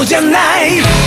そうじゃない。